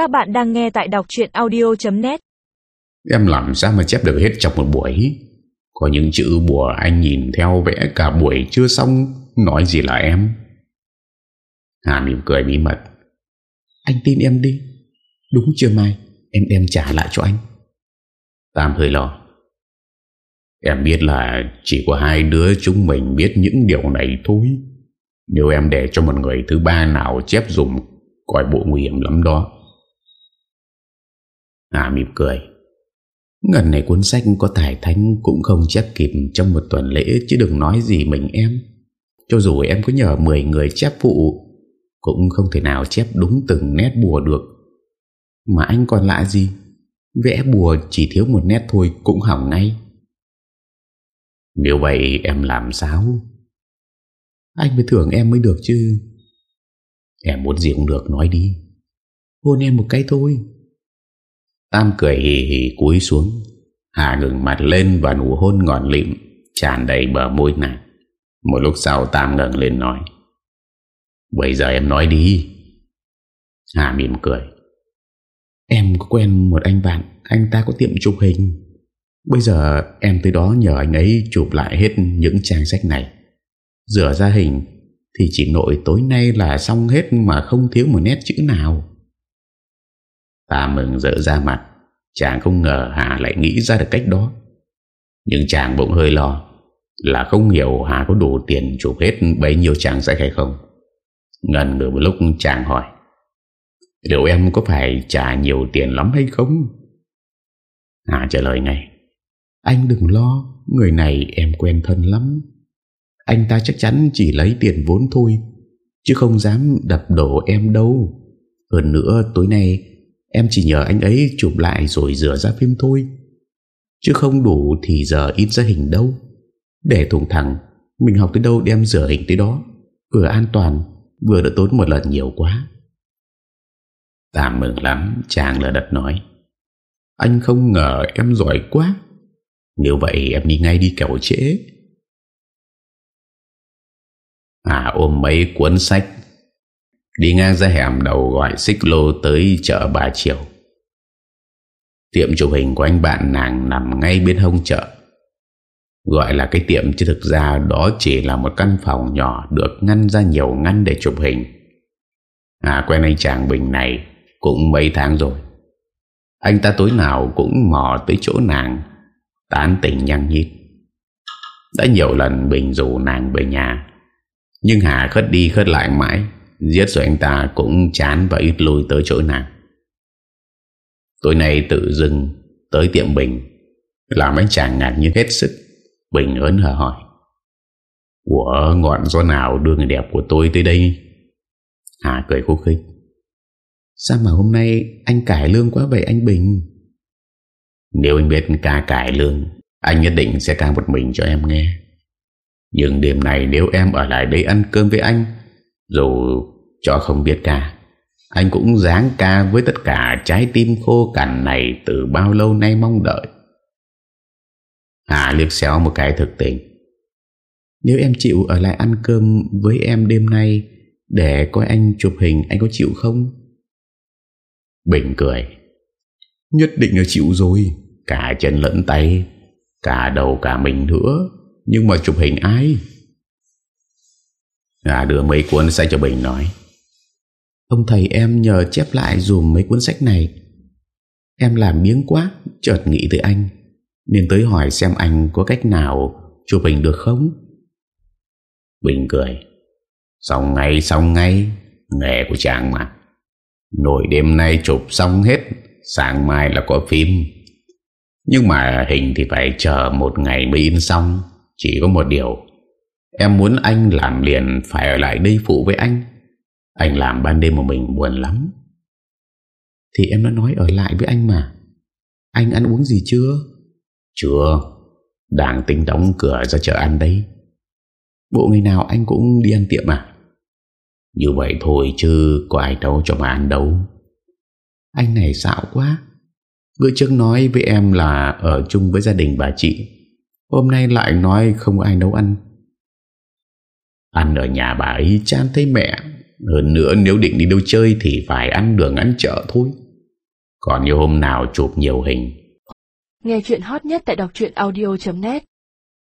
Các bạn đang nghe tại đọc chuyện audio.net Em làm sao mà chép được hết trong một buổi? Có những chữ bùa anh nhìn theo vẽ cả buổi chưa xong. Nói gì là em? Hà mỉm cười bí mật. Anh tin em đi. Đúng chưa Mai? Em đem trả lại cho anh. Tam hơi lo. Em biết là chỉ có hai đứa chúng mình biết những điều này thôi. Nếu em để cho một người thứ ba nào chép dùng Coi bộ nguy hiểm lắm đó. Hà mỉm cười. Ngần này cuốn sách có tài thánh Cũng không chép kịp trong một tuần lễ Chứ đừng nói gì mình em. Cho dù em có nhờ 10 người chép phụ, Cũng không thể nào chép đúng từng nét bùa được. Mà anh còn lạ gì? Vẽ bùa chỉ thiếu một nét thôi Cũng hỏng ngay. Nếu vậy em làm sao? Anh mới thưởng em mới được chứ. Em muốn gì cũng được, nói đi. Hôn em một cái thôi. Tam cười hì hì cúi xuống, Hà ngừng mặt lên và nụ hôn ngọn lịm, Tràn đầy bờ môi nàng. Một lúc sau Tam ngừng lên nói, Bây giờ em nói đi. Hà mỉm cười, Em có quen một anh bạn, Anh ta có tiệm chụp hình. Bây giờ em tới đó nhờ anh ấy chụp lại hết những trang sách này. Rửa ra hình Thì chỉ nội tối nay là xong hết Mà không thiếu một nét chữ nào. Ta mừng rỡ ra mặt. Chàng không ngờ Hà lại nghĩ ra được cách đó. Nhưng chàng bỗng hơi lo Là không hiểu Hà có đủ tiền chụp hết bấy nhiêu chàng sách hay không. Ngần ngừ một lúc chàng hỏi, Liệu em có phải trả nhiều tiền lắm hay không? Hà trả lời ngay, Anh đừng lo, Người này em quen thân lắm. Anh ta chắc chắn chỉ lấy tiền vốn thôi, Chứ không dám đập đổ em đâu. Hơn nữa, tối nay Em chỉ nhờ anh ấy chụp lại rồi rửa ra phim thôi. Chứ không đủ thì giờ ít ra hình đâu. Để thùng thẳng Mình học tới đâu đem rửa hình tới đó. Vừa an toàn Vừa đỡ tốn một lần nhiều quá. Ta mừng lắm Chàng là đật nói. Anh không ngờ em giỏi quá. Nếu vậy em đi ngay đi kẻo trễ. À ôm mấy cuốn sách Đi ngang ra hẻm đầu gọi xích lô tới chợ Bà Triều. Tiệm chụp hình của anh bạn nàng nằm ngay bên hông chợ. Gọi là cái tiệm chứ thực ra đó chỉ là một căn phòng nhỏ được ngăn ra nhiều ngăn để chụp hình. À quen anh chàng Bình này cũng mấy tháng rồi. Anh ta tối nào cũng mò tới chỗ nàng, Tán tỉnh nhăng nhít. Đã nhiều lần Bình rủ nàng về nhà, Nhưng Hà khất đi khất lại mãi. Giết rồi anh ta cũng chán và ít lùi tới chỗ nàng Tối nay tự dưng tới tiệm Bình, Làm anh chàng ngạc như hết sức, Bình ớn hờ hỏi. Ủa, ngọn gió nào đưa người đẹp của tôi tới đây? Hà cười khúc khích. Sao mà hôm nay anh cải lương quá vậy anh Bình? Nếu anh biết ca cải lương, Anh nhất định sẽ ca một mình cho em nghe. Nhưng đêm này nếu em ở lại đây ăn cơm với anh dù cho không biết ca Anh cũng dáng ca với tất cả trái tim khô cằn này Từ bao lâu nay mong đợi. Hà liếc xéo một cái thực tình. Nếu em chịu ở lại ăn cơm với em đêm nay Để coi anh chụp hình anh có chịu không? Bình cười. Nhất định là chịu rồi. Cả chân lẫn tay Cả đầu cả mình nữa Nhưng mà chụp hình ai À đưa mấy cuốn sách cho Bình nói. Ông thầy em nhờ chép lại dùm mấy cuốn sách này. Em làm miếng quá Chợt nghĩ tới anh Nên tới hỏi xem anh có cách nào Chụp hình được không. Bình cười. Xong ngay xong ngay Nghề của chàng mà. Nổi đêm nay chụp xong hết Sáng mai là có phim. Nhưng mà hình thì phải chờ một ngày mới in xong Chỉ có một điều Em muốn anh làm liền, Phải ở lại đây phụ với anh. Anh làm ban đêm một mình buồn lắm. Thì em đã nói ở lại với anh mà. Anh ăn uống gì chưa? Chưa. Đang tính đóng cửa ra chợ ăn đấy. Bộ ngày nào anh cũng đi ăn tiệm à? Như vậy thôi chứ, Có ai đâu cho mà ăn đâu. Anh này xạo quá. Người trước nói với em là Ở chung với gia đình bà chị. Hôm nay lại nói không có ai nấu ăn. Ăn ở nhà bà ấy chán thấy mẹ. Hơn nữa nếu định đi đâu chơi Thì phải ăn đường ăn chợ thôi. Còn như hôm nào chụp nhiều hình. Nghe chuyện hot nhất tại đọc audio.net